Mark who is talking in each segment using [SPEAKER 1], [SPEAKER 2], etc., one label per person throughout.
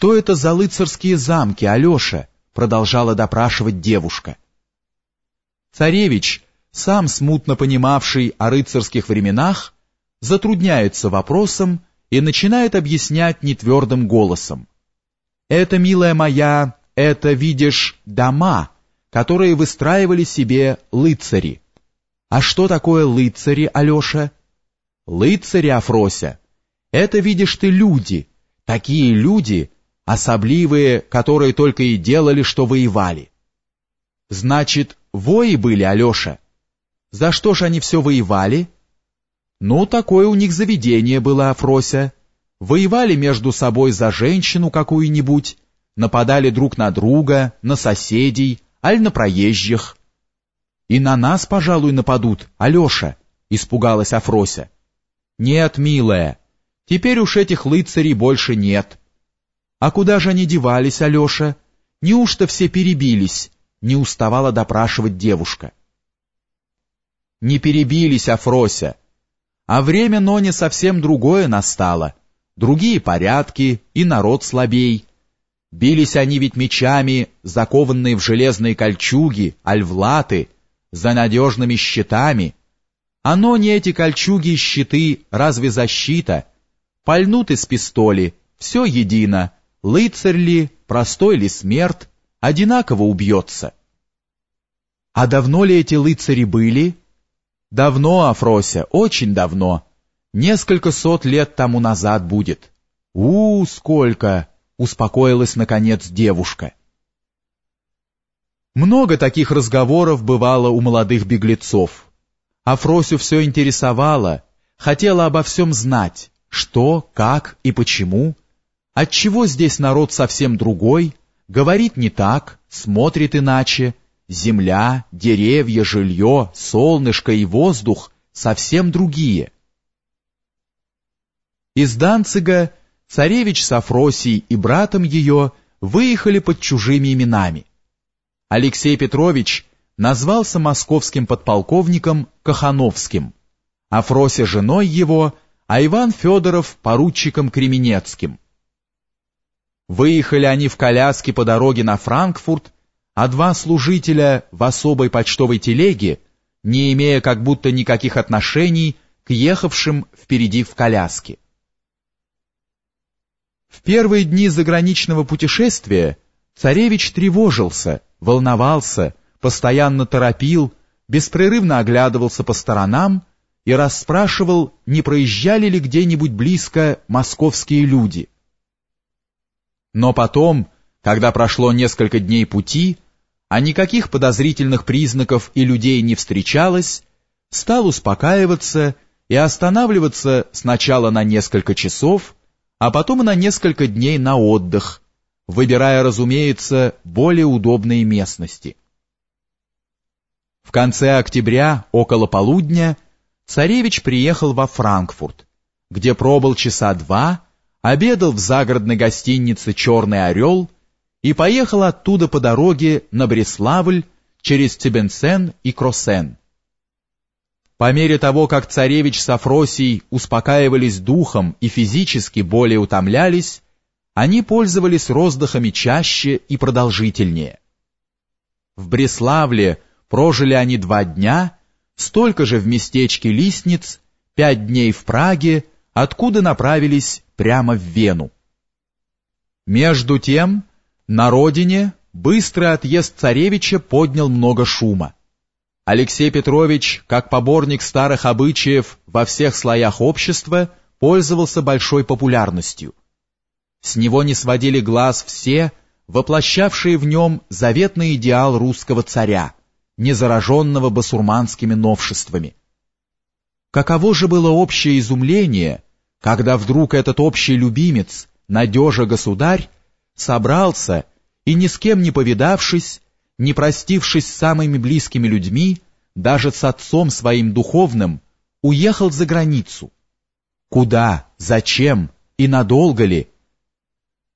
[SPEAKER 1] что это за лыцарские замки, Алеша?» продолжала допрашивать девушка. Царевич, сам смутно понимавший о рыцарских временах, затрудняется вопросом и начинает объяснять нетвердым голосом. «Это, милая моя, это, видишь, дома, которые выстраивали себе лыцари. А что такое лыцари, Алеша? Лыцари, Афрося, это, видишь ты, люди, такие люди, особливые, которые только и делали, что воевали. Значит, вои были, Алеша. За что ж они все воевали? Ну, такое у них заведение было, Афрося. Воевали между собой за женщину какую-нибудь, нападали друг на друга, на соседей, аль на проезжих. И на нас, пожалуй, нападут, Алеша, испугалась Афрося. Нет, милая, теперь уж этих лыцарей больше нет. А куда же они девались, Алеша? Неужто все перебились? Не уставала допрашивать девушка. Не перебились, Афрося. А время, но не совсем другое настало. Другие порядки, и народ слабей. Бились они ведь мечами, закованные в железные кольчуги, альвлаты, за надежными щитами. Оно не эти кольчуги и щиты, разве защита? Пальнут из пистоли, все едино, лыцарь ли, простой ли смерть, одинаково убьется. А давно ли эти лыцари были? Давно, Афрося, очень давно. Несколько сот лет тому назад будет. У, сколько! успокоилась наконец девушка. Много таких разговоров бывало у молодых беглецов. Афросю все интересовало, хотела обо всем знать, что, как и почему, отчего здесь народ совсем другой, говорит не так, смотрит иначе, земля, деревья, жилье, солнышко и воздух совсем другие. Из Данцига царевич с Афросией и братом ее выехали под чужими именами. Алексей Петрович назвался московским подполковником Кахановским, Афрося женой его, а Иван Федоров поручиком Кременецким. Выехали они в коляске по дороге на Франкфурт, а два служителя в особой почтовой телеге, не имея как будто никаких отношений к ехавшим впереди в коляске. В первые дни заграничного путешествия царевич тревожился, волновался, постоянно торопил, беспрерывно оглядывался по сторонам и расспрашивал, не проезжали ли где-нибудь близко московские люди. Но потом, когда прошло несколько дней пути, а никаких подозрительных признаков и людей не встречалось, стал успокаиваться и останавливаться сначала на несколько часов, а потом и на несколько дней на отдых, выбирая, разумеется, более удобные местности. В конце октября, около полудня, царевич приехал во Франкфурт, где пробыл часа два, обедал в загородной гостинице «Черный орел» и поехал оттуда по дороге на Бреславль через Тебенсен и Кросен. По мере того, как царевич с Афросией успокаивались духом и физически более утомлялись, они пользовались роздыхами чаще и продолжительнее. В Бреславле прожили они два дня, столько же в местечке Лисниц, пять дней в Праге, откуда направились прямо в Вену. Между тем, на родине быстрый отъезд царевича поднял много шума. Алексей Петрович, как поборник старых обычаев во всех слоях общества, пользовался большой популярностью. С него не сводили глаз все, воплощавшие в нем заветный идеал русского царя, не зараженного басурманскими новшествами. Каково же было общее изумление, когда вдруг этот общий любимец, надежа государь, собрался и, ни с кем не повидавшись, не простившись с самыми близкими людьми, даже с отцом своим духовным, уехал за границу. Куда, зачем и надолго ли?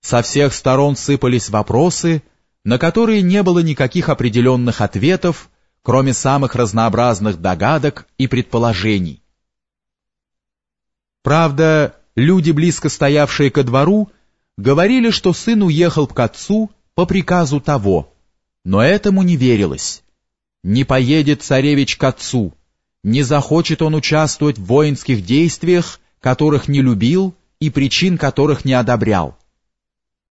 [SPEAKER 1] Со всех сторон сыпались вопросы, на которые не было никаких определенных ответов, кроме самых разнообразных догадок и предположений. Правда, люди, близко стоявшие ко двору, Говорили, что сын уехал к отцу по приказу того, но этому не верилось. Не поедет царевич к отцу, не захочет он участвовать в воинских действиях, которых не любил и причин которых не одобрял.